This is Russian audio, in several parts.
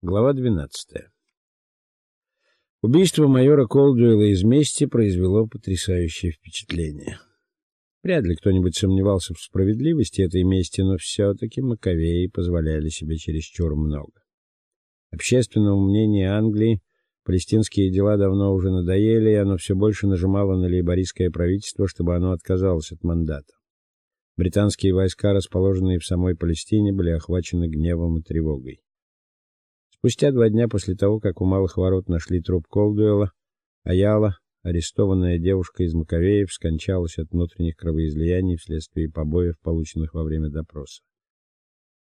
Глава 12. Убийство майора Колдуэлла из мести произвело потрясающее впечатление. Вряд ли кто-нибудь сомневался в справедливости этой мести, но все таки маковеи позволяли себе чересчур много. Общественному мнению Англии палестинские дела давно уже надоели, и оно все больше нажимало на лейбористское правительство, чтобы оно отказалось от мандата. Британские войска, расположенные в самой Палестине, были охвачены гневом и тревогой. Спустя два дня после того, как у малых ворот нашли труп Колдуэлла, Аяла, арестованная девушка из Маковеев, скончалась от внутренних кровоизлияний вследствие побоев, полученных во время допроса.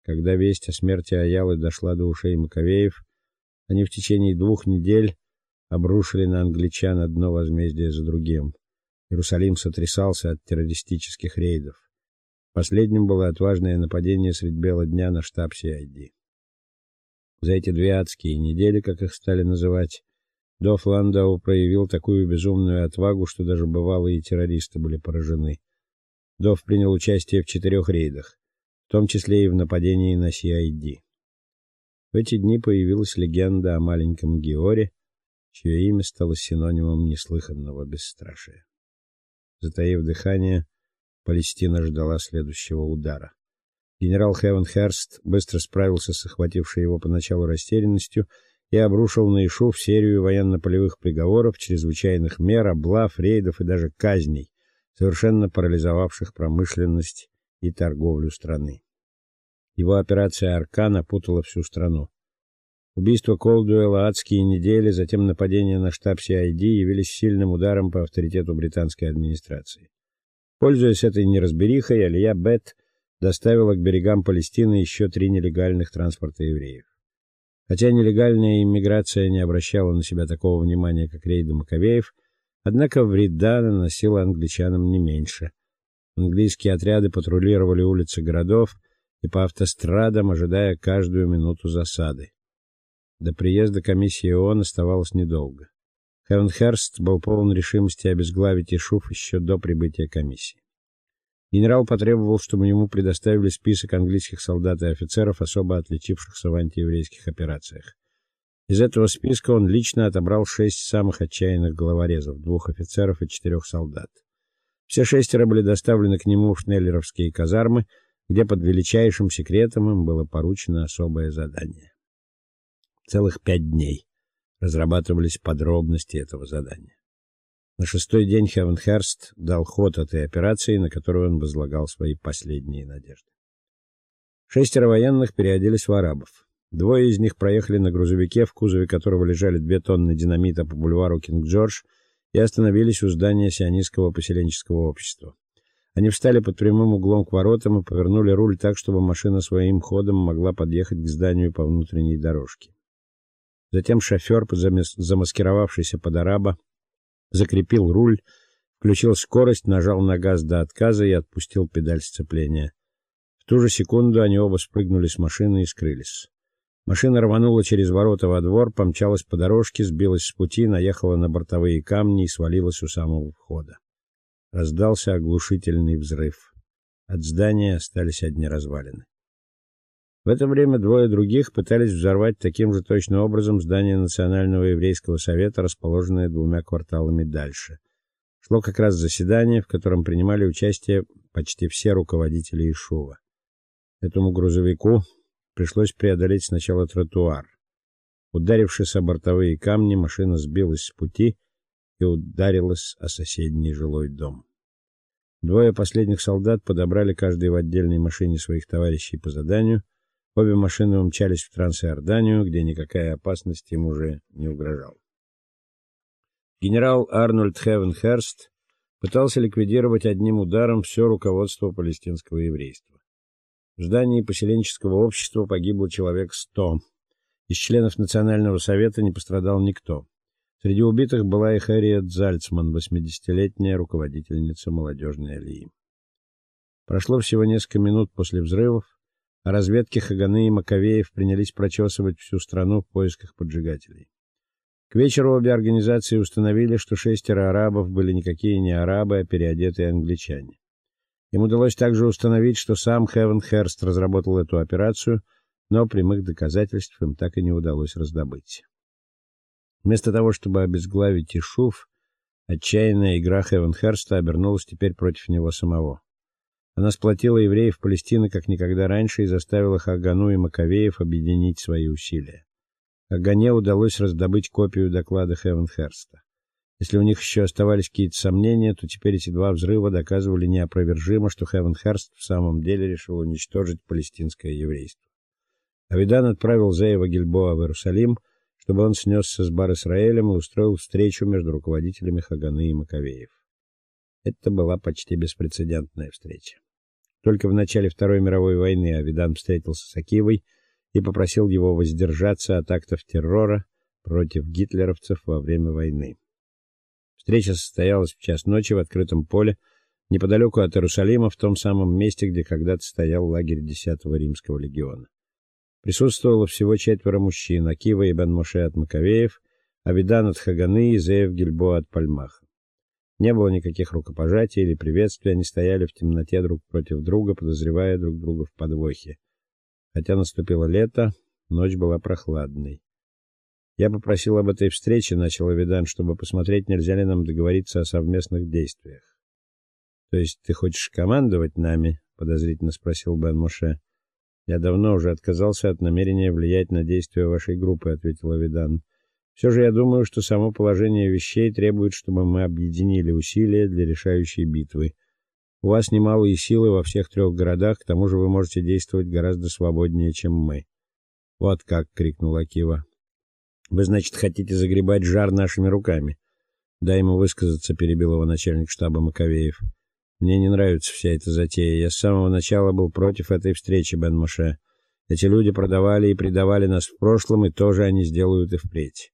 Когда весть о смерти Аялы дошла до ушей Маковеев, они в течение двух недель обрушили на англичан одно возмездие за другим. Иерусалим сотрясался от террористических рейдов. Последним было отважное нападение средь бела дня на штаб CID. За эти две адские недели, как их стали называть, Доф Ландау проявил такую безумную отвагу, что даже бывалые террористы были поражены. Доф принял участие в четырех рейдах, в том числе и в нападении на CID. В эти дни появилась легенда о маленьком Георе, чье имя стало синонимом неслыханного бесстрашия. Затаив дыхание, Палестина ждала следующего удара. Генерал Хевенхерст быстро справился с охватившей его поначалу растерянностью и обрушил на Ишуф серию военно-полевых приговоров, чрезвычайных мер, облав, рейдов и даже казней, совершенно парализовавших промышленность и торговлю страны. Его операция Аркан опутала всю страну. Убийство Колдуэлла, адские недели, затем нападение на штаб CID явились сильным ударом по авторитету британской администрации. Пользуясь этой неразберихой, Алия Бет доставила к берегам Палестины еще три нелегальных транспорта евреев. Хотя нелегальная иммиграция не обращала на себя такого внимания, как рейды Маковеев, однако вреда наносила англичанам не меньше. Английские отряды патрулировали улицы городов и по автострадам, ожидая каждую минуту засады. До приезда комиссии ООН оставалось недолго. Хевенхерст был полон решимости обезглавить Ишуф еще до прибытия комиссии. Генерал потребовал, чтобы ему предоставили список английских солдат и офицеров, особо отличившихся в антиеврейских операциях. Из этого списка он лично отобрал шесть самых отчаянных головорезов, двух офицеров и четырех солдат. Все шестеро были доставлены к нему в шнеллеровские казармы, где под величайшим секретом им было поручено особое задание. Целых пять дней разрабатывались подробности этого задания. На шестой день Хевенхерст дал ход этой операции, на которую он возлагал свои последние надежды. Шестеро военных переоделись в арабов. Двое из них проехали на грузовике, в кузове которого лежали две тонны динамита по бульвару Кинг-Джордж и остановились у здания сионистского поселенческого общества. Они встали под прямым углом к воротам и повернули руль так, чтобы машина своим ходом могла подъехать к зданию по внутренней дорожке. Затем шофер, замаскировавшийся под араба, закрепил руль, включил скорость, нажал на газ до отказа и отпустил педаль сцепления. В ту же секунду они оба спрыгнули с машины и скрылись. Машина рванула через ворота во двор, помчалась по дорожке, сбилась с пути, наехала на бортовые камни и свалилась у самого входа. Раздался оглушительный взрыв. От здания остались одни развалины. В это время двое других пытались взорвать таким же точно образом здание Национального еврейского совета, расположенное двумя кварталами дальше. Шло как раз заседание, в котором принимали участие почти все руководители Ишува. Этому грузовику пришлось преодолеть сначала тротуар. Ударившись о бортовые камни, машина сбилась с пути и ударилась о соседний жилой дом. Двое последних солдат подобрали каждый в отдельной машине своих товарищей по заданию — Обе машины умчались в Трансиорданию, где никакая опасность им уже не угрожала. Генерал Арнольд Хевенхерст пытался ликвидировать одним ударом все руководство палестинского еврейства. В здании поселенческого общества погибло человек сто. Из членов Национального совета не пострадал никто. Среди убитых была и Хэрриет Зальцман, 80-летняя руководительница молодежной алии. Прошло всего несколько минут после взрывов, разведки Хаганы и Маковеев принялись прочесывать всю страну в поисках поджигателей. К вечеру обе организации установили, что шестеро арабов были никакие не арабы, а переодетые англичане. Им удалось также установить, что сам Хевен Херст разработал эту операцию, но прямых доказательств им так и не удалось раздобыть. Вместо того, чтобы обезглавить Ишуф, отчаянная игра Хевенхерста обернулась теперь против него самого. Она сплотила евреев Палестины как никогда раньше и заставила Хагану и Маковеев объединить свои усилия. Хагане удалось раздобыть копию доклада Хевенхерста. Если у них еще оставались какие-то сомнения, то теперь эти два взрыва доказывали неопровержимо, что Хевенхерст в самом деле решил уничтожить палестинское еврейство. Авидан отправил Зеева Гильбоа в Иерусалим, чтобы он снесся с Бар-Исраэлем и устроил встречу между руководителями Хаганы и Маковеев. Это была почти беспрецедентная встреча. Только в начале Второй мировой войны Авидан встретился с Акивой и попросил его воздержаться от актов террора против гитлеровцев во время войны. Встреча состоялась в час ночи в открытом поле неподалеку от Иерусалима, в том самом месте, где когда-то стоял лагерь 10-го римского легиона. Присутствовало всего четверо мужчин: Акива и Бен Моше от Маковеев, Авидан от Хаганы и Зеев Гильбо от Пальмаха. Не было никаких рукопожатий или приветствий, они стояли в темноте друг против друга, подозревая друг друга в подвохе. Хотя наступило лето, ночь была прохладной. Я попросил об этой встрече, начал Авидан, чтобы посмотреть, нельзя ли нам договориться о совместных действиях. То есть ты хочешь командовать нами? подозрительно спросил Бен Моше. Я давно уже отказался от намерения влиять на действия вашей группы, ответил Авидан. Все же я думаю, что само положение вещей требует, чтобы мы объединили усилия для решающей битвы. У вас немалые силы во всех трех городах, к тому же вы можете действовать гораздо свободнее, чем мы. Вот как крикнул Акива. Вы, значит, хотите загребать жар нашими руками? Дай ему высказаться, перебил его начальник штаба Маковеев. Мне не нравится вся эта затея. Я с самого начала был против этой встречи, Бен Моше. Эти люди продавали и предавали нас в прошлом, и тоже они сделают и впредь.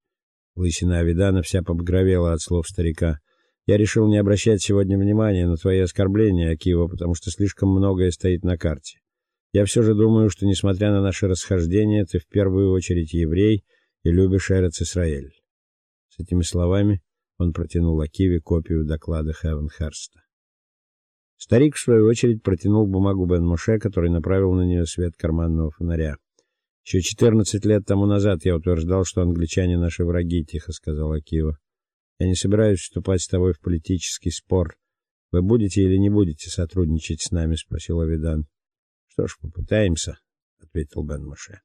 Лысина Авидана вся побагровела от слов старика. Я решил не обращать сегодня внимания на твои оскорбления, Акива, потому что слишком многое стоит на карте. Я все же думаю, что несмотря на наши расхождения, ты в первую очередь еврей и любишь Эрец-Исраэль. С этими словами он протянул Акиве копию доклада Хевенхерста. Старик в свою очередь протянул бумагу Бен Моше, который направил на нее свет карманного фонаря. Еще 14 лет тому назад я утверждал, что англичане наши враги, тихо сказал Акива. Я не собираюсь вступать с тобой в политический спор. Вы будете или не будете сотрудничать с нами, спросил Авидан. Что ж, попытаемся, ответил Бен Моше.